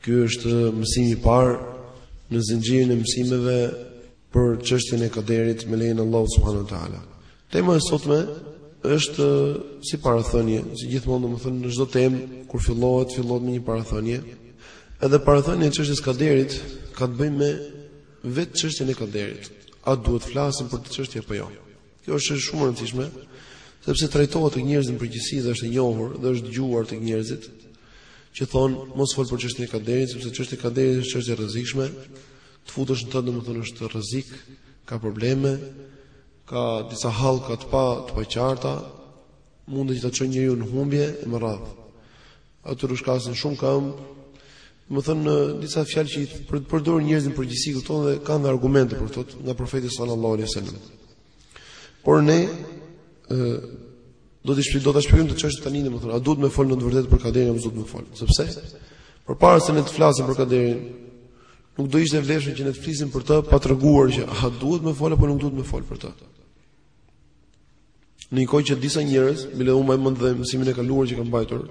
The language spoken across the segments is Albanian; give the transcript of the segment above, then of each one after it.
Ky është mësimi i parë në zinxhirin e mësimeve për çështjen e kaderit me lejen e Allahut subhanuhu teala. Tema e sotme është si parathënie, si gjithmonë domethënë në çdo temë kur fillohet, fillohet me një parathënie. Edhe parathënia e çështjes së kaderit ka të bëjë me vetë çështjen e kaderit. A duhet të flasim për këtë çështje apo jo? Kjo është shumë e rëndësishme, sepse trajtohet tek njerëzit në përgjithësi dhe është e njohur dhe është dëgjuar tek njerëzit që thonë mos fol për çështjen e kaderit, sepse çështja e kaderit është çështje e rrezikshme. Të futesh në të, domethënë është rrezik, ka probleme, ka disa hallka të pa të paqarta, mund ta çojë njeriun në humbje e me radhë. Aty rrushkasin shumë këmbë. Domethënë disa fjalë që i përdorin njerëzit në përgjithësi këto dhe kanë argumente për këtë nga profeti sallallahu alaihi wasallam. Por ne ë do të shpjegoj do ta shpjegojmë këtë çështje tani domethënë, a duhet me fol në të vërtetë për kaderin apo s'duhet me fol? Sepse përpara se ne të flasim për kaderin, nuk do ishte e vlefshme që ne të flisim për të pa treguar që a duhet me fol apo nuk duhet me fol për të. Në një kohë që disa njerëz, mbaj unë mend dhe mësimin e kaluar që kam mbajtur,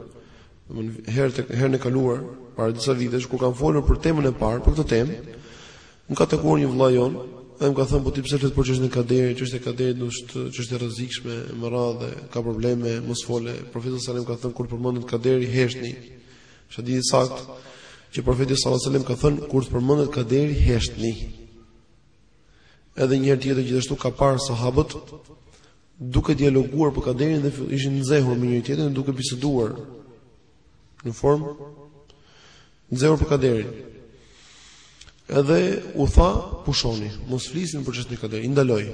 domethënë herë tek herën e kaluar, para disa vitesh kur kam folur për temën e parë, për këtë temë, më ka takuar një vëlla jon, dhe më ka thënë po ti pse flet për çështjen e kaderit, çështja e kaderit është çështje e rrezikshme, me radhë, ka probleme, mos fol. Profeti sallallahu alajhi wasallam ka thënë kur përmendet kaderi, heshtni. Është hadith i saktë që profeti sallallahu alajhi wasallam ka thënë kur të përmendet kaderi, heshtni. Edhe një herë tjetër gjithashtu ka parë sahabët duke dialoguar për kaderin dhe ishin nxehur me njëri tjetrin duke biseduar në formë të nxehur për kaderin. Edhe u tha pushoni, mos flisni për çështjen e kaderit, i ndaloi.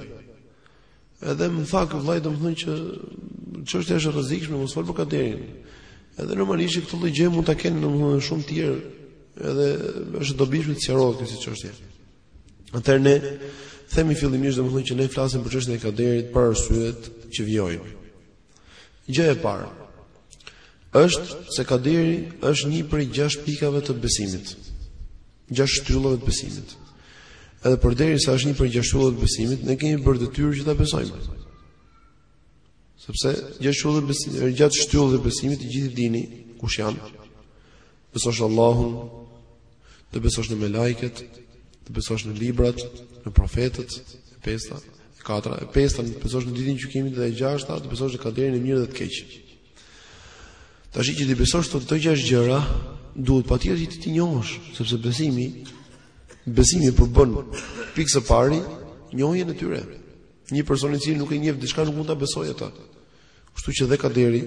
Edhe më tha ky vëllai domethënë që çështja është e rrezikshme, mos fol për kaderin. Edhe normalisht këtë lloj gjë mund ta kenë domethënë shumë të tjerë, edhe është e dobishme të sqarohet kjo çështje. Atëherë ne themi fillimisht domethënë që ne flasim për çështjen e kaderit për arsyet që vijojnë. Gjëja e parë është se kaderi është një prej gjashtë pikave të besimit. Gjashtë shtyllave të besimit. Edhe përderisa është një prej gjashtë shtyllave të besimit, ne kemi për detyrë që ta besojmë. Sepse gjashtë shtyllat e besimit, gjashtë shtyllat e besimit të gjithë i dini kush janë. Besosh në Allahun, të besosh në melajket, të besosh në librat, në profetët, e pesta, e katra, e pesta, të besosh në ditën e gjykimit dhe e gjashta, të besosh në kaderin e mirë dhe të keq. Tashi që t'i besosh këto gjashtë gjëra, duhet patjetër që t'i njohësh, sepse besimi besimi përbën pikë së pari njohjen e tyre. Një person i cili nuk e njeh diçka nuk mund ta besojë atë. Kështu që dhe kaderi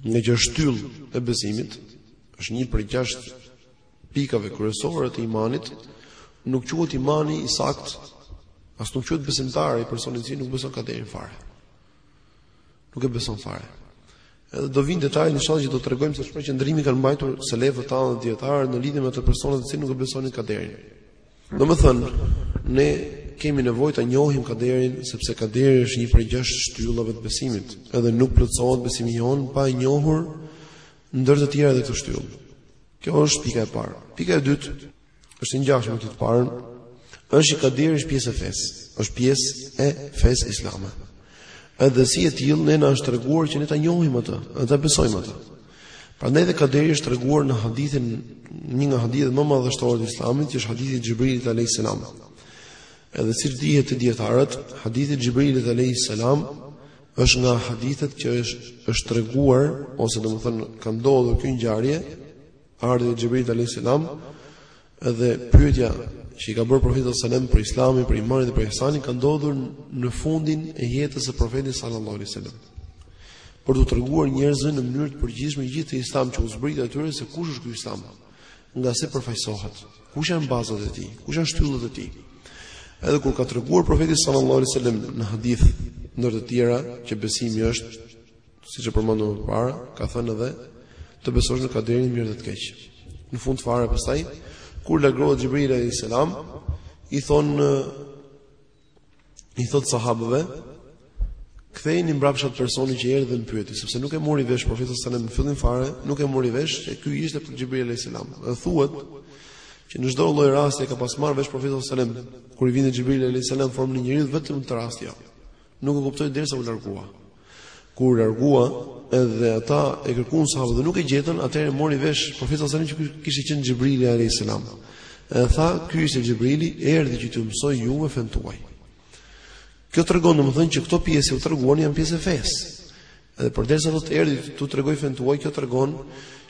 Nga gjashtë shtyllat e besimit, është një prej gjashtë pikave kryesore të imanit, nuk quhet imani i sakt, as nuk quhet besimtare ai personi i cili nuk beson kaderin fare. Nuk e beson fare. Edhe do vijnë detajet inshallah që do tregojmë se çfarë qëndrimi kanë mbajtur selefët tanë dijetarë në lidhje me ata persona të cilët nuk e besonin kaderin. Domethënë, ne kemi nevojë ta njohim kaderin, sepse kaderi është një prej gjashtë shtyllave të besimit, edhe nuk plotësohet besimi jonë pa e njohur ndër të tjera edhe këtë shtyllë. Kjo është pika e parë. Pika e dytë, është e ngjashme me të parën, është që kaderi është pjesë e fesë, është pjesë e fesë islame. Edhe si e tillë, ne na është treguar që ne ta njohim atë, edhe ta besojmë atë. Prandaj dhe kaderi është treguar në hadithin një nga hadithet më madhështore të Islamit, që është hadithi i Xhibrilit alayhis salam. Edhe siç dihet te dijetarët, hadithi i Xhibrilit alayhis salam është nga hadithet që është është treguar ose domethënë ka ndodhur kjo ngjarje, ardhja e Xhibrilit alayhis salam Edhe pyetja që i ka bërë profetit sallallahu alajhi wasallam për Islamin, për imanin dhe për ihsanin ka ndodhur në fundin e jetës së profetit sallallahu alajhi wasallam. Për t'u treguar njerëzve në mënyrë të përgjithshme gjithë atë Islam që u zbriti atyre se kush është ky Islam, nga se përfaqësohet, kush janë bazat e tij, kush janë shtyllat e tij. Edhe kur ka treguar profeti sallallahu alajhi wasallam në hadith ndër të tjera që besimi është siç e përmendëm më parë, ka thënë edhe të besosh në kaderin e mirë dhe të keq. Në fund fare pastaj, kur largohet Xhibril alayhis salam, i thon i thotë sahabëve, kthejeni mbrapsht atë personin që erdhi dhe më pyeti, sepse nuk e mori vesh profeti sallallahu alajhi wasallam në fillim fare, nuk e mori vesh se ky ishte për Xhibril alayhis salam. Dhe thuhet që në çdo lloj rasti e ka pas marrë vesh profeti sallallahu alajhi wasallam kur i vinte Xhibril alayhis salam në formën e njeriut, vetëm atë rast jo. Nuk e kuptoi derisa u largua. Kur u largua, edhe ata e kërkuan sahabët dhe nuk e gjetën, atëherë mori vesh profeti sallallahu alajhi wasallam që kishte qenë Xhibrili alayhis salam. E tha, "Ky ishte Xhibrili, erdhi që t'ju mësojë juve fenë tuaj." Kjo tregon domethënë që këto pjesë që u treguan janë pjesë e fesë. Edhe përderisa thotë erdhi t'ju tregojë fenë tuaj, kjo tregon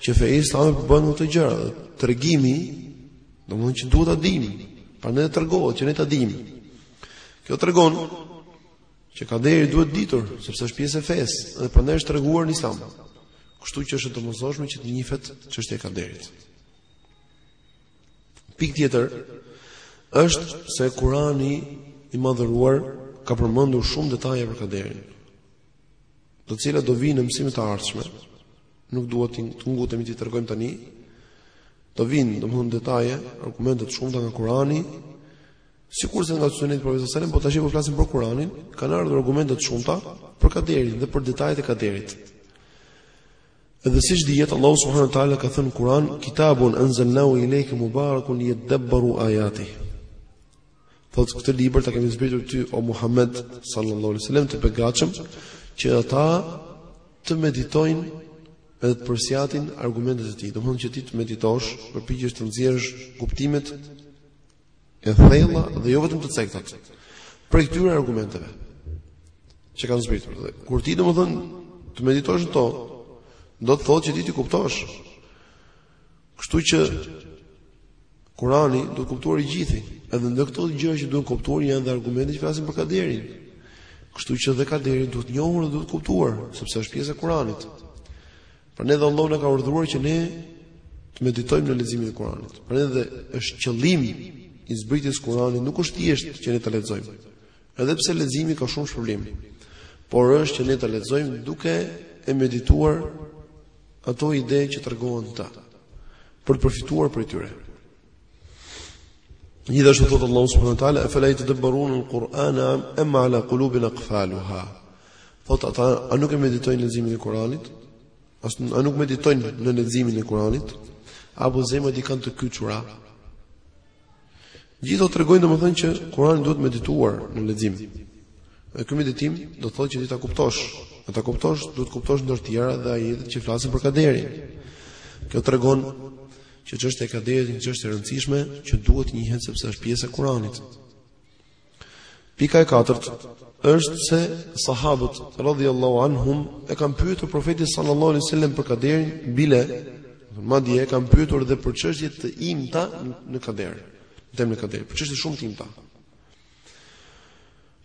që feja islame përbën këto gjëra. Tregimi, domethënë që duhet ta dimë. Prandaj tregohet që ne ta dimë. Kjo tregon që kaderi duhet ditur, sepse është pjesë e fesë, dhe prandaj është treguar në Islam. Kështu që është e domosdoshme që të njihet çështja e kaderit. Pikë tjetër është se Kurani i madhëruar ka përmendur shumë detaje për kaderin, të cilat do vijnë në mësimet e ardhshme. Nuk duhet të ngutemi t'i tregojmë tani. Do vijnë, domethënë detaje, argumente të shumta nga Kurani Sikurse nga suneti i Profetit sallallahu alajhi wasallam, po tash po flasim për Kur'anin, kanë ardhur argumente të shumta për kaderin dhe për detajet e kaderit. Edhe siç dihet Allahu subhanahu wa taala ka thënë në Kur'an, "Kitabun anzalnahu ilayka mubarakun liyadabbaru ayati." Thot këtë libër ta kemi zbritur ty o Muhammed sallallahu alajhi wasallam të begatshëm që ata të meditojnë edhe të përsjatin argumentet e tij. Domethënë që ti të meditosh, përpiqesh të nxjerrësh kuptimet e thella dhe jo vetëm të cektat prej këtyre argumenteve që kanë zbritur. Dhe kur ti domethën të meditosh në to, do të thotë që ti t'i kuptosh. Kështu që Kurani duhet kuptuar i gjithë. Edhe ndër këto gjëra që duhen kuptuar janë dhe argumente që flasin për kaderin. Kështu që dhe kaderi duhet njohur dhe duhet kuptuar, sepse është pjesë e Kuranit. Prandaj edhe Allahu na ka urdhëruar që ne të meditojmë në leximin e Kuranit. Prandaj dhe është qëllimi i zbritjes Kuranit nuk është thjesht që ne ta lexojmë. Edhe pse leximi ka shumë shpërblim. Por është që ne ta lexojmë duke e medituar ato ide që tregohen në të, për të përfituar prej tyre. Gjithashtu thotë Allahu subhanahu wa taala, "Afala yatadabbarun al-Qur'ana am ala qulubin aqfaluha." Thot ata a nuk e meditojnë leximin e Kur'anit? A nuk meditojnë në leximin e Kur'anit? Apo zemrat i kanë të kyçura? Gjithë këto tregojnë domethënë që Kur'ani duhet medituar në lexim. Dhe ky meditim do të thotë që ti ta kuptosh. Dhe ta kuptosh, duhet të kuptosh ndër të tjera dhe ajetet që flasin për kaderin. Kjo tregon që çështja e kaderit është një çështje e rëndësishme që duhet të njihet sepse është pjesë e Kuranit. Pika e katërt është se sahabët radhiyallahu anhum e kanë pyetur profetin sallallahu alaihi wasallam për kaderin, bile madje e kanë pyetur edhe për çështje të imta në kader, në temë kader, për çështje shumë të imta.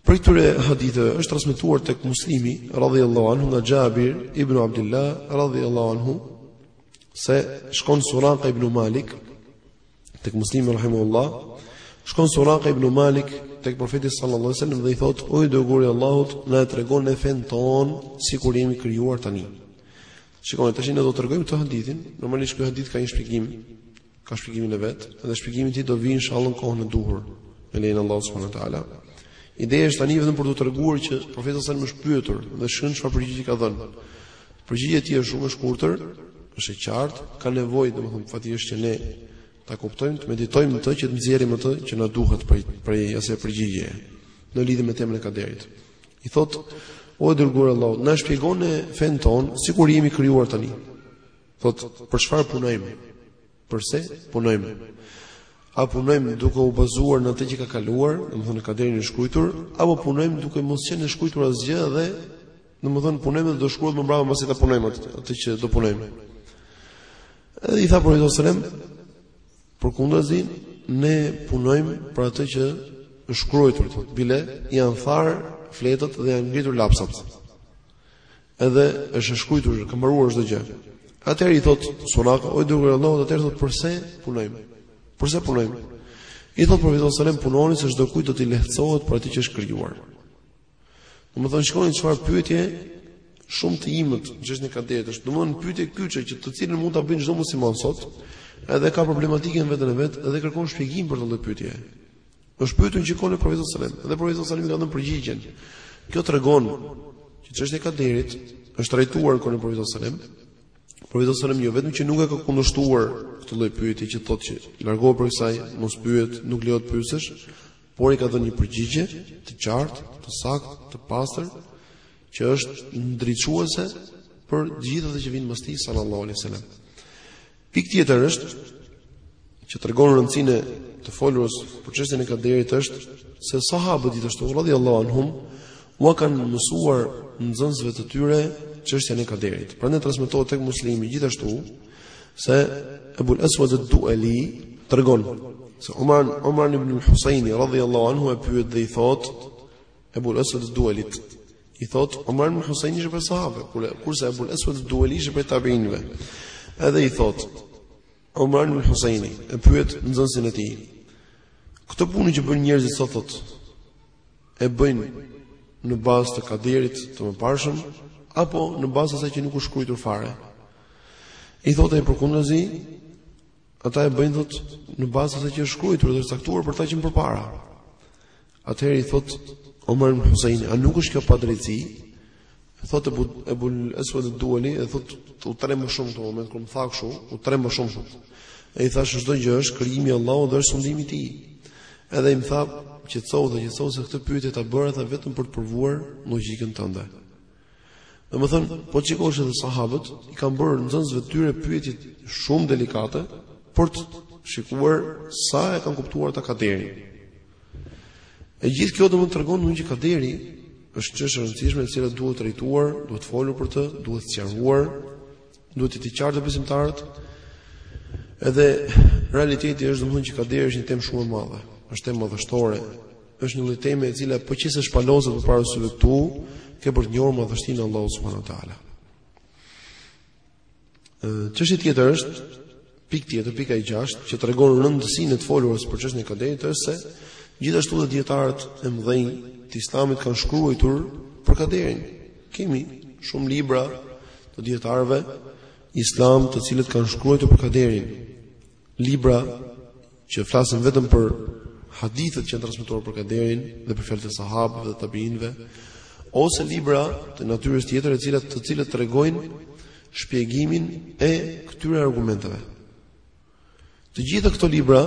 Prej këtyre hadithe është transmetuar tek Muslimi radhiyallahu anhu nga Jabir ibn Abdullah radhiyallahu anhu se shkon Suraka ibn Malik tek Muslimi rahimullah shkon Suraka ibn Malik tek profeti sallallahu alaihi wasallam dhe i thot o i dërguari i Allahut na e tregon ne fenë tonë sikur jemi krijuar tani shikoni tash ne do të tregojmë këtë hadithin normalisht ky hadith ka një shpjegim ka shpjegimin e vet dhe shpjegimi i tij do vi inshallah në kohën e duhur me lejen e Allahut subhanahu wa taala ideja është tani vetëm për të treguar që profeti sallallahu alajhi wasallam është pyetur dhe sheh çfarë përgjigje ka dhënë përgjigja e tij është shumë e shkurtër është e qartë ka nevojë domethënë faktisht që ne ta kuptojmë të meditojmë atë që të nxjerrim atë që na duhet prej asaj përgjigje në lidhje me temën e kaderit i thotë o i dërguar i Allahut na shpjegon fenë tonë sikur jemi krijuar tani Thot, për çfarë punojmë? Përse punojmë? A punojmë duke u bazuar në atë që ka kaluar, domethënë ka qenë e shkrujtur, apo punojmë duke mos qenë e shkrujtur asgjë dhe domethënë punojmë dhe do shkruhet më mbrapa pasi ta punojmë atë, atë që do punojmë. Edhe i tha profeti sallallahu alajhi wasallam, përkundrazi ne punojmë për atë që është shkruar, thotë, bile janë tharë fletët dhe janë ngritur lapsat. Edhe është e shkrujtur, ka mbaruar çdo gjë. Atëherë i thot Suraka, o i dërguar i Allahut, atëherë thot përse punojmë? Përse punojmë? I thot profeti sallallahu alajhi wasallam punoni se çdo kujt do t'i lehtësohet për atë që është krijuar. Domethënë shikoni çfarë pyetje shumë të imët, në çështje kaderit, është domethënë pyetje kyçe që të cilën mund ta bëjnë çdo musliman sot, edhe ka problematikën në veten e vet dhe kërkon shpjegim për këto lloj pyetje. Është pyetur që në kohën e profetit sallallahu alajhi wasallam dhe profeti sallallahu alajhi wasallam ka dhënë përgjigjen. Kjo tregon që çështja e kaderit është trajtuar në kohën e profetit sallallahu alajhi wasallam. Profeti sallallahu alajhi wasallam jo vetëm që nuk e ka kundërshtuar këtë lloj pyetje që thotë që largohu prej kësaj, mos pyet, nuk lejohet të pyesësh, por i ka dhënë një përgjigje të qartë, të saktë, të pastër, që është ndriçuese për gjithë ata që vijnë pas tij sallallahu alaihi wasallam. Pikë tjetër është që tregon rëndësinë e të folurës për çështjen e kaderit është se sahabët gjithashtu radhiyallahu anhum ua kanë mësuar nxënësve të tyre çështjen e kaderit. Prandaj transmetohet tek Muslimi gjithashtu se Abu al-Aswad ad-Du'ali tregon se Umran ibn al-Husaini radhiyallahu anhu e pyet dhe i thotë Ebul Esued ed-Duelit i thot, Umran bin Husaini ishte prej sahabëve, kurse Ebul Esued ed-Dueli ishte prej tabiinëve. Edhe i thot, Umran bin Husaini, e pyet nxënësin e tij, këto punë që bëjnë njerëzit sot thot, e bëjnë në bazë të kaderit të mëparshëm, apo në bazë të asaj që nuk u shkruajtur fare. I thotë ai përkundrazi, Ata e bëjnë thot në bazë të asaj që është shkrujtur dhe është caktuar për ta që më përpara. Atëherë i thot Umran ibn Husajn, a nuk është kjo padrejtësi? Thot Abu al-Aswad al-Duwali, e thot u tremba shumë në moment kur më tha kështu, u tremba shumë thot. E i thash çdo gjë është krijimi i Allahut dhe është sundimi i tij. Edhe ai më tha, qetësohu tha qetësohu se këtë pyetje ta bëra vetëm për të provuar logjikën tënde. Domethënë, po të shikosh edhe sahabët, i kanë bërë nxënësve të tyre pyetje shumë delikate, për të shikuar sa e kanë kuptuar ata kaderin. E gjithë kjo domethënë tregon neve që kaderi është çështje e rëndësishme e cila duhet trajtuar, duhet folur për të, duhet sqaruar, duhet të jetë i qartë te besimtarët, edhe realiteti është domethënë që kaderi është një temë shumë e madhe, është temë madhështore, Është një lejtme e cila po qe se shpaloset përpara syve këtu, ke për të njohur madhështinë e Allahut subhanahu wa taala. Çështja tjetër është pikë tjetër, pika e gjashtë, që tregon rëndësinë e të folurës për çështjen e kaderit është se gjithashtu dhe dietarët e mëdhenj të Islamit kanë shkruajtur për kaderin. Kemi shumë libra të dietarëve islam të cilët kanë shkruajtur për kaderin. libra që flasin vetëm për hadithet që janë transmetuar për kaderin dhe për fjalët e sahabëve dhe tabiinëve ose libra të natyrës tjetër të cilat të cilët tregojnë shpjegimin e këtyre argumenteve. Të gjitha këto libra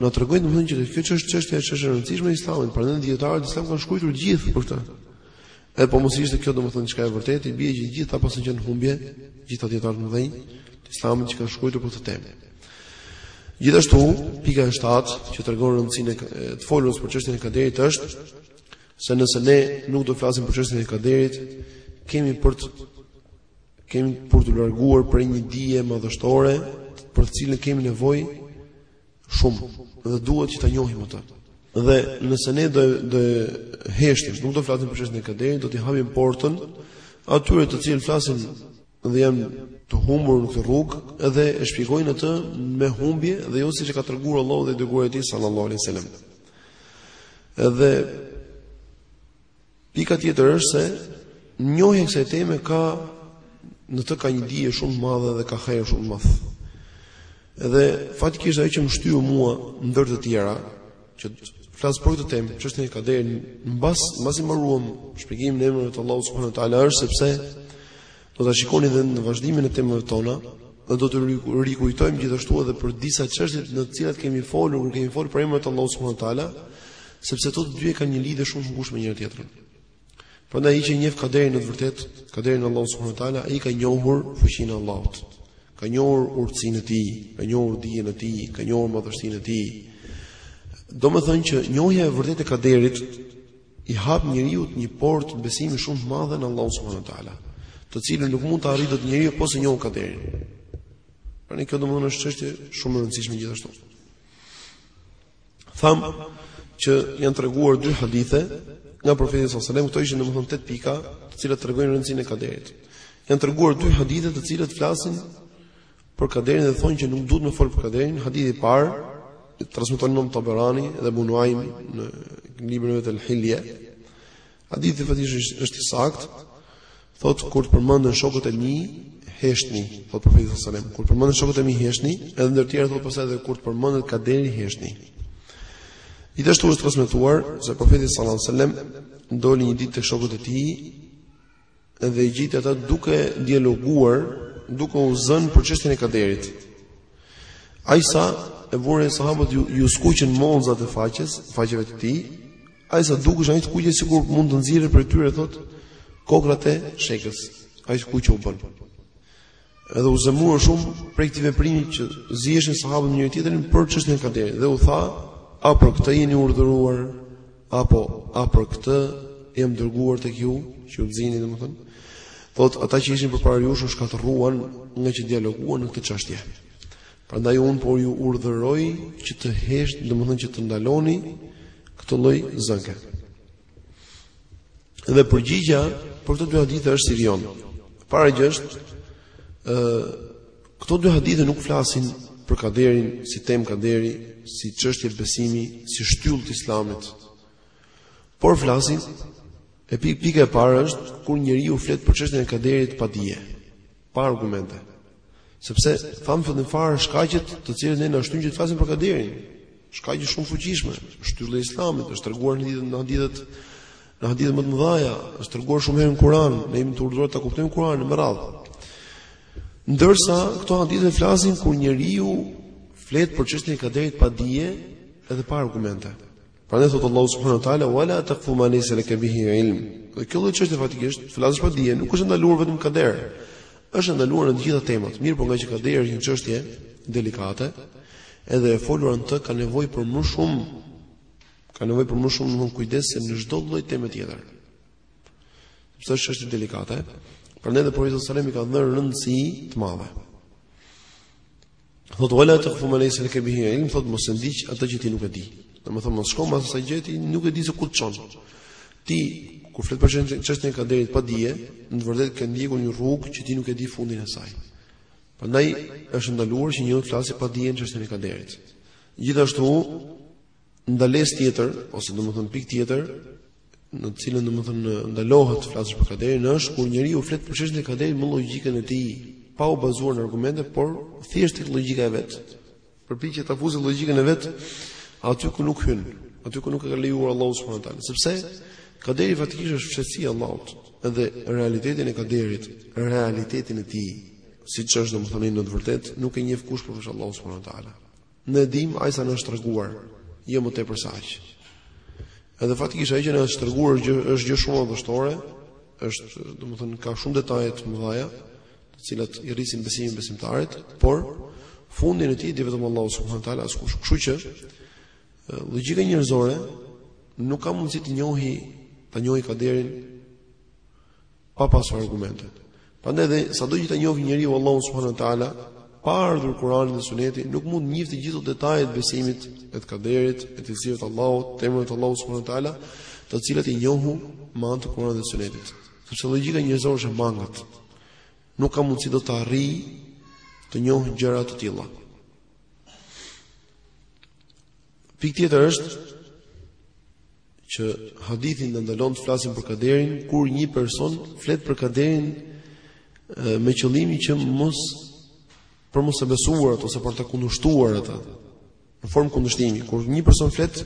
na tregojnë domethënë që kjo çështje është çështje e rëndësishme e Islamit, prandaj dietarët islam kanë shkruajtur gjithë për këtë. Edhe po mos ishte kjo domethënë çka e vërtetë, i bie që gjithë ata paskan qenë në humbje, gjithë ata dietarë të mëdhenj, të Islamit që kanë shkruajtur për këtë temë. Gjithashtu, pika e 7 që tregon rëndësinë e të folurës për çështjen e kaderit është se nëse ne nuk do flasim për çështjen e kaderit, kemi për të kemi për t'u larguar prej një dije madhështore për të cilën kemi nevojë shumë dhe duhet që ta njohim atë. Dhe nëse ne do do heshtim, nuk do flasim për çështjen e kaderit, do t'i hapim portën atyre të cilët flasin dhe janë të humbur në këtë rrugë dhe e shpjegojnë atë me humbje dhe jo siç e ka treguar Allahu dhe i dërguari i tij sallallahu alaihi wasallam. Edhe Pika tjetër është se njohja e kësaj teme ka në të ka një dije shumë të madhe dhe ka hajër shumë të madh. Edhe faktikisht ajo që më shtyu mua ndër të tjera, që flas për këtë temë, çështjen e kaderit, mbas mbasi mbaruam shpjegimin e emrave të Allahut subhanuhu teala është sepse Do ta shikoni dhe në vazhdimin e temave tona, dhe do të rikujtojmë gjithashtu edhe për disa çështje në të cilat kemi folur kur kemi folur për emrat e Allahut subhanahu wa taala, sepse ato të dy kanë një lidhje shumë të ngushtë me njëra tjetrën. Prandaj ai që njeh kaderin në të vërtetë, kaderin e Allahut subhanahu wa taala, ai ka njohur fuqinë e Allahut. Ka njohur urtësinë e tij, ka njohur dijen e tij, ka njohur madhështinë e tij. Domethënë që njohja e vërtetë e kaderit i hap njeriut një portë besimi shumë të madhe në Allahun subhanuhu teala, të cilën nuk mund ta arrijë dot njeriu po s'e njohu kaderin. Prandaj kjo domethënë është çështje shumë e rëndësishme gjithashtu. Thamë që janë treguar dy hadithe nga profeti sallallahu alajhi wasallam, këto ishin domethënë tetë pika, të cilat tregojnë rëndësinë e kaderit. Janë treguar dy hadithe të cilat flasin Për kaderin dhe thonë që nuk duhet me folë për kaderin, hadithi i parë, transmeton Imam Taberani dhe Ibn Nuaym në librin e vet El-Hilje. Hadithi faktikisht është i saktë. Thotë kur të përmenden shokët e mi, heshtni, thotë profeti sallallahu alajhi wasallam. Kur të përmenden shokët e mi, heshtni, edhe ndër të tjera thotë pastaj edhe kur të përmendet kaderi, heshtni. Gjithashtu është transmetuar se profeti sallallahu alajhi wasallam doli një ditë tek shokët e tij Dhe i gjejti ata duke dialoguar, duke u zënë për çështjen e kaderit. Aq sa e vunë re sahabët iu, iu skuqën mollëzat e faqes, faqeve të tij. Aq sa dukeshin aq të kuqe sikur mund të nxirren prej tyre thotë kokrrat e shegës. Aq të kuqe u bënë. Edhe u zemërua shumë prej këtij veprimi që ziheshin sahabët me njëri-tjetrin për çështjen e kaderit dhe u tha, a për këtë jeni urdhëruar apo a për këtë jam dërguar tek ju, që ju zihi domethënë. Thotë ata që ishin përpara jush u shkatërruan ngaqë dialoguan në këtë çështje. Prandaj unë po ju urdhëroj që të hesht, domethënë që të ndaloni këtë lloj zënke. Dhe përgjigja për këto dy hadithe është si vijon. E para gjë është ë këto dy hadithe nuk flasin për kaderin si temë kaderi, si çështje besimi, si shtyllë të Islamit. Por flasin e pika e parë është kur njeriu flet për çështjen e kaderit pa dije. Pa argumente. Sepse thamë fillim fare shkaqet të cilat ne na shtyjnë që të flasim për kaderin. Shkaqe shumë të fuqishme, është shtyllë e Islamit është treguar në ditën në hadithet në hadithet më të mëdhaja, është treguar shumë herë në Kur'an, ne jemi të urdhëruar ta kuptojmë Kur'anin e me radhë. Ndërsa këto hadithe flasin kur njeriu flet për çështjen e kaderit pa dije edhe pa argumente. Prandaj thotë Allahu subhanahu wa taala wala taqfu ma laysa laka bihi ilm. Dhe kjo lloj çështje faktikisht, të flasësh pa dije, nuk është e ndaluar vetëm në kader. Është e ndaluar në të gjitha temat. Mirëpo ngaqë kaderi është një çështje delikate, edhe e folura në të ka nevojë për më shumë ka nevojë për më shumë kujdes se në çdo lloj teme tjetër. Sepse është çështje delikate, prandaj edhe profeti sallallahu alajhi wasallam i ka dhënë rëndësi të madhe. Thotë wala taqfu ma laysa laka bihi ilm, thotë mos e ndiq atë që ti nuk e di. Domethënë mos shko pas asaj që ti nuk e di se ku të çon. Ti kur flet për çështjen e kaderit pa dije, në të vërtetë ke ndjekur një rrugë që ti nuk e di fundin e saj. Prandaj është ndaluar që njeriu të flasë pa dije në çështjen e kaderit. Gjithashtu ndalesë tjetër ose domethënë pikë tjetër në të cilën domethënë ndalohet të flasësh për kaderin është kur njeriu flet për çështjen e kaderit me logjikën e tij, pa u bazuar në argumente, por thjesht tek logjika e vet. Përpiqet ta fusë logjikën e vet aty ku nuk hyn, aty ku nuk e ka lejuar Allahu subhanahu wa taala. Sepse kaderi faktikisht është fshehtësi e Allahut dhe realitetin e kaderit, realitetin e tij, siç është domethënë në të vërtetë, nuk e njeh kush përveç Allahu subhanahu wa taala. Ne e dimë aq sa na është treguar, jo më tepër se aq. Edhe faktikisht ajo që na është treguar, është gjë shumë madhështore, është, domethënë ka shumë detaje të mëdha, të cilat i rrisin besimin e besimtarit, por fundin e tij e di vetëm Allahu subhanahu wa taala askush. Kështu që logjika njerëzore nuk ka mundësi të njohë ta njohë kaderin pa pasur argumente. Prandaj dhe sado që ta njohë njeriu Allahun subhanahu wa taala, pa ardhur Kur'ani dhe Suneti, nuk mund të njihte gjithë detajet e besimit e të kaderit, e të cilësive të Allahut, të emrave të Allahut subhanahu wa taala, të cilat i njohu me anë të Kur'anit dhe Sunetit. Sepse logjika njerëzore është e mangët. Nuk ka mundësi do të arrijë të njohë gjëra të tilla. Pikë tjetër është që hadithi na ndalon të flasim për kaderin, kur një person flet për kaderin me qëllimin që mos për mos e besuar atë ose për ta kundërshtuar atë. Në formë kundërshtimi, kur një person flet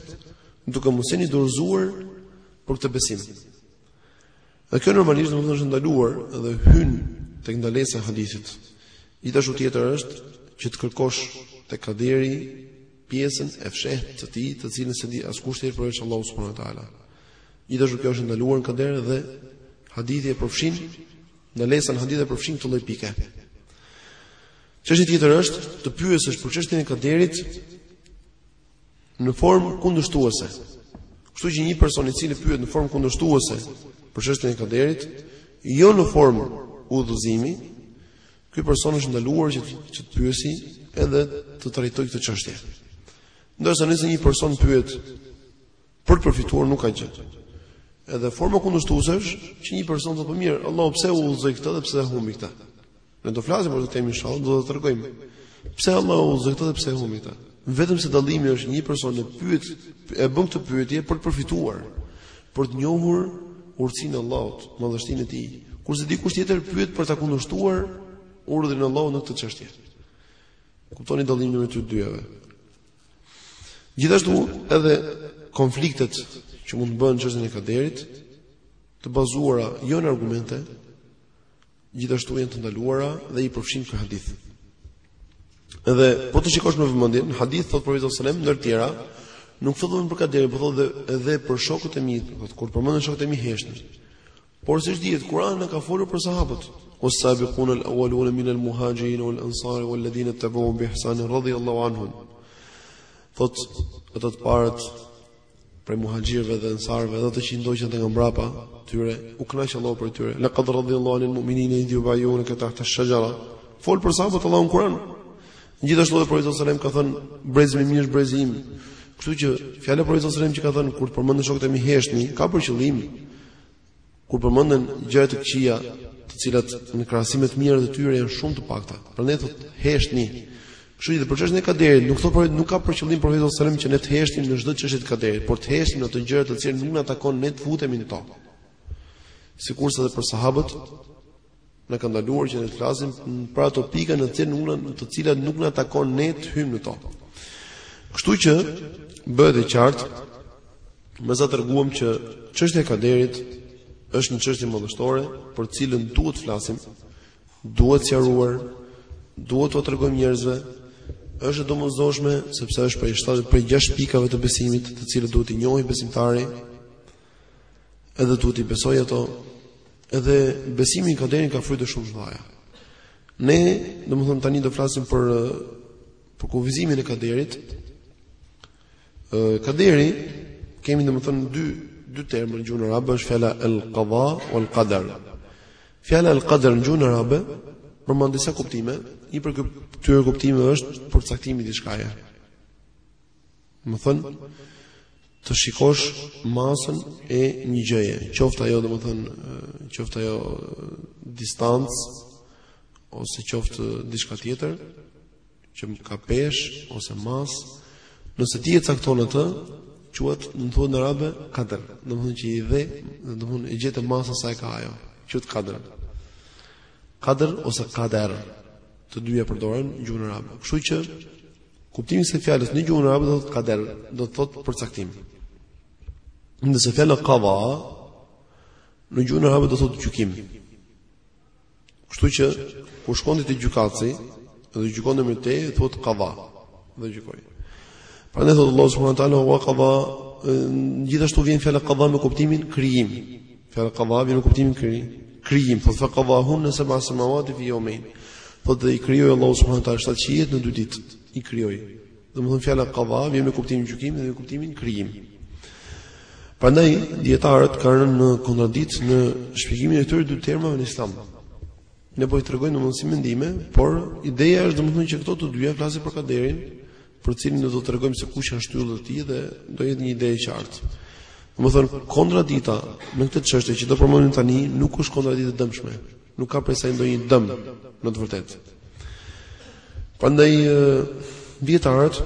duke mos qenë i dorëzuar për këtë besim. Dhe kjo normalisht domethënë është e ndaluar dhe hyn tek ndalesa e hadithit. Gjithashtu tjetër është që të kërkosh te kaderi pjesën e fshehtë të tij, të cilën s'e di askush tjetër përveç Allahut subhanahu wa taala. Gjithashtu kjo është e ndaluar në kader dhe hadithi e përfshin ndalesa në hadith e përfshin këtë lloj pike. Çështja tjetër është të pyesësh për çështjen e kaderit në formë kundërshtuese. Kështu që një person i cili pyet në formë kundërshtuese për çështjen e kaderit, jo në formë udhëzimi, ky person është ndaluar që të pyesi edhe të trajtojë këtë çështje. Ndërsa nëse një person pyet për të përfituar nuk ka gjë. Edhe forma kundërshtuese është që një person thotë po mirë, Allahu pse e udhëzoi këtë dhe pse e humbi këtë. Ne do flasim për këtë temë inshallah, do të tregojmë pse Allahu i udhëzoi këta dhe pse i humbi ata. Vetëm se dallimi është një person e pyet e bën këtë pyetje për të përfituar, për të njohur urtësinë e Allahut, madhështinë e tij. Kurse dikush tjetër pyet për ta kundërshtuar urdhrin e Allahut në këtë çështje. Kuptoni dallimin mes të dyjave. Gjithashtu edhe konfliktet që mund të bëhen në çështjen e kaderit të bazuara jo në argumente, gjithashtu janë të ndaluara dhe i përfshin ky hadith. Edhe po të shikosh me vëmendje, në hadith thot profeti sallallahu alajhi wasallam ndër tjera, nuk thotë vetëm për kaderin, por thotë edhe për shokët e mi, thot kur përmenden shokët e mi heshtin. Por siç dihet, Kurani na ka folur për sahabët. O sabiqun al-awwalun min al-muhajirin wal-ansar wal-ladina tabu'u bi ihsan radiyallahu anhum. Thot ata të parët prej muhaxhirëve dhe ensarëve dhe ato që i ndoqën nga mbrapa tyre u kënaq Allahu prej tyre laqad radiyallahu anil mu'minina idh yubayunaka tahta ash-shajara fol për sahabët Allahu në Kur'an gjithashtu edhe profeti sallallahu alajhi wasallam ka thënë brezi më i mirë brezi im kështu që fjala e profetit sallallahu alajhi wasallam që ka thënë kur të përmenden shokët e mi heshtni ka për qëllim kur përmenden gjëra të këqija, të cilat në krahasim me të mirat e tyre janë shumë të pakta. Prandaj thot heshtni. Kështu që për çështjen e kaderit, nuk thotë nuk ka për qëllim profeti sallallahu alajhi wasallam që ne të heshtim në çdo çështje të kaderit, por të heshtim në ato gjëra të cilat nuk na takon ne të futemi në to. Sikurse edhe për sahabët, Na ka ndaluar që ne të flasim për ato pika në të cilat në të cilat nuk na takon ne të hyjmë në to. Kështu që bëhet e qartë me sa treguam që çështja e kaderit është një çështje madhështore për të cilën duhet të flasim, duhet sqaruar, duhet t'ua tregojmë njerëzve është e domosdoshme sepse është prej prej 6 pikave të besimit, të cilat duhet t'i njohë besimtari, Edhe duhet t'i besojë ato, edhe besimi në kaderin ka fryte shumë të mëdha. Ne, domethënë tani do flasim për për kufizimin e kaderit. Ë kaderi kemi domethënë dy dy terma në gjuhën arabe, është fjala al-qada wal-qadar. Fjala al-qadar në gjuhën arabe përmban disa kuptime, një prej këtyre kuptimeve është përcaktimi i diçkaje. Domethënë, të shikosh masën e një gjëje, qoftë ajo domethënë, qoftë ajo distancë, ose qoftë diçka tjetër, që ka peshë, ose masë, nëse ti e cakton atë, quhet, në gjuhën arabe, kader, domethënë që i dhe, domethënë, e gjete masën sa e ka ajo, quhet kader, kader ose kader, të dyja përdoren, gjuhën arabe, kështu që, Kuptimi i fjalës në gjuhën arabe do të thotë kader, do të thotë përcaktim. Ndërsa fjala qada në gjuhën arabe do të thotë gjykim. Kështu që kur shkonte te gjykatësi dhe gjykonte me të, thotë qada dhe gjykoi. Prandaj thotë Allahu subhanahu wa taala wa qada gjithashtu vjen fjala qada me kuptimin krijim. Fjala qadha vjen në kuptimin kri, krijim, po fa qadhahunne seba semawatin fi yawmejn. Po dhe i krijoi Allahu subhanahu wa taala shtatë qiejt në dy ditë. I krijoi. Domethënë fjala qadha vjen në kuptimin gjykim dhe në kuptimin krijim. Prandaj dijetarët kanë rënë në kontraditë në shpjegimin e këtyre dy termave në Islam. Ne po i tregojmë domethënë mendime, por ideja është domethënë që këto të dyja flasin për kaderin, për të cilin ne do të tregojmë se kush janë shtyllët e tij dhe do jetë një ide e qartë. Domethënë kontradita në këtë çështje që do përmendim tani nuk është kontraditë e dëmshme. Nuk ka prej saj ndonjë dëm në të vërtetë. Prandaj dijetarët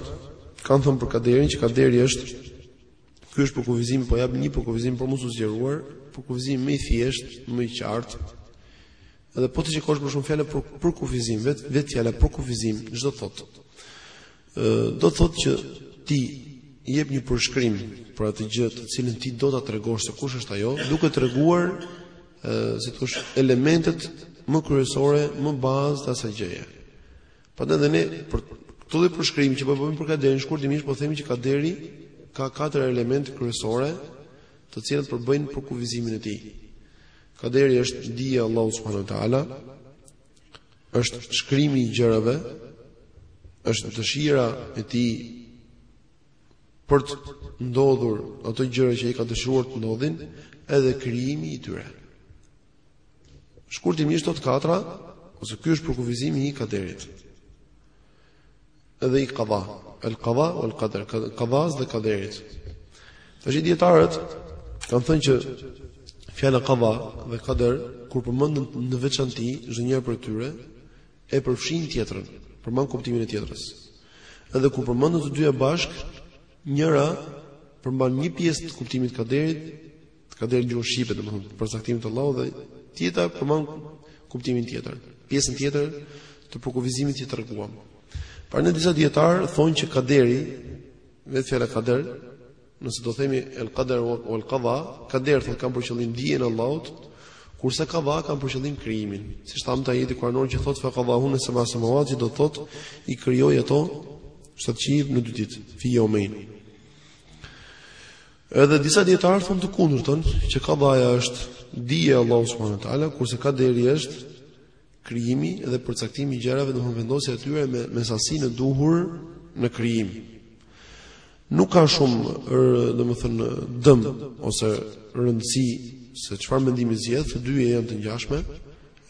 kanë thënë për kaderin që kaderi është Ky është përkufizim, po jap një përkufizim për mos u zgjeruar, përkufizimi më i thjeshtë, më i qartë. Edhe po të shikosh për shembull fjala përkufizim, vetë vetë fjala përkufizim, ç'do të thotë. Ë do të thotë që ti jep një përshkrim për atë gjë të cilën ti do ta tregosh se kush është ajo, duke treguar ë si të thuash elementet më kryesore, më bazë të asaj gjëje. Prandaj dhe ne për këtë lloj përshkrimi që po bëjmë për kaderin shkurtimisht po themi që kaderi ka katër elemente kryesore, të cilat përbëjnë përkufizimin e tij. Kaderi është dija e Allahut subhanuhu teala, është shkrimi i gjërave, është dëshira e tij për të ndodhur ato gjëra që ai ka dëshiruar të ndodhin, edhe krijimi i tyre. Shkurtimisht këto të katra, ose ky është përkufizimi i kaderit. Edhe i qada, el qada wel kader, qadas dhe kaderit. Tashi dijetarët kanë thënë që fjala qada dhe kader, kur përmenden në veçanti, çdo njëra prej tyre, e përfshin tjetrën, përmban kuptimin e tjetrës. Edhe kur përmenden të dyja bashkë, njëra përmban një pjesë të kuptimit të kaderit, Të kaderit në gjuhën shqipe, domethënë përcaktimit të Allahut dhe tjetra përmban kuptimin tjetër. Pjesën tjetër të përkufizimit që treguam. Prandaj disa dijetarë thonë që kaderi me fjalën kader, nëse do themi el kader wel qada, kader thonë kanë për qëllim dijen e Allahut, kurse qada kanë për qëllim krijimin. Siç thamë te ajeti kuranor që thotë fa qadahunne seba samawatin do thotë i krijoi ato shtatë qiej në dy ditë, fi yawmejn. Edhe disa dijetarë thonë të kundërtën, që kadaja është dija e Allahut subhanahu wa taala, kurse kaderi është krijimi dhe përcaktimi i gjërave, domethënë vendosja e tyre me me sasinë e duhur në krijim. Nuk ka shumë, domethënë dëm ose rëndësi se çfarë mendimi zgjedh, të dyja janë të ngjashme,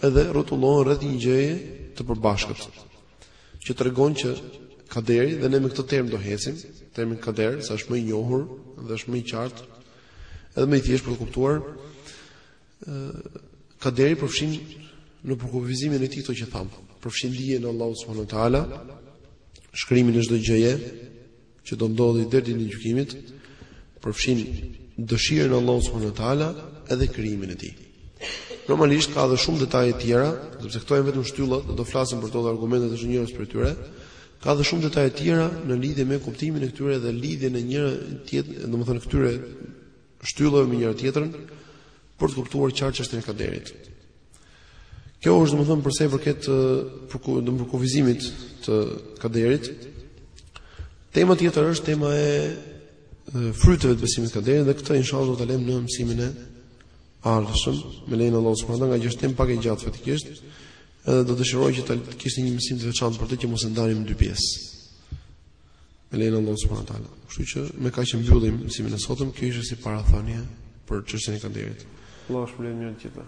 edhe rrotullohen rreth një gjëje të përbashkët. që tregon që kaderi dhe ne me këtë term do ecim, termin kader, sa është më i njohur dhe është më i qartë, edhe më i thjeshtë për të kuptuar, kaderi përfshin në përkufizimin e tij këto që tham, përfshin dijen e Allahut subhanuhu teala, shkrimin e çdo gjëje, që do ndodhi deri ditën e gjykimit përfshin dëshirën e Allahut subhanahu wa taala edhe krijimin e tij. Normalisht ka edhe shumë detaje të tjera, sepse këto janë vetëm shtyllat, do të flasim për to dhe argumentet e çdo njërës prej tyre. Ka edhe shumë detaje të tjera në lidhje me kuptimin e këtyre dhe lidhjen e njëra tjet, domethënë këtyre shtyllave me njëra tjetrën për të kuptuar qartë çështjen e kaderit. Kjo është domethënë për sa i përket domethënë përkufizimit të kaderit. Tema tjetër është tema e fryteve të besimit të kaderit dhe këtë inshallah do ta lëmë në mësimin e ardhshëm me lejen e Allahut subhanahu ngaqë është temë pak e gjatë faktikisht edhe do të dëshiroj që të kishte një mësim të veçantë për të që mos e ndanim në dy pjesë Me lejen e Allahut subhanahu taala. Kështu që me kaq e mbyllim mësimin e sotëm, kjo ishte si parathënie për çështjen e kaderit. Allahu shpërbleftë mirë të gjithëve.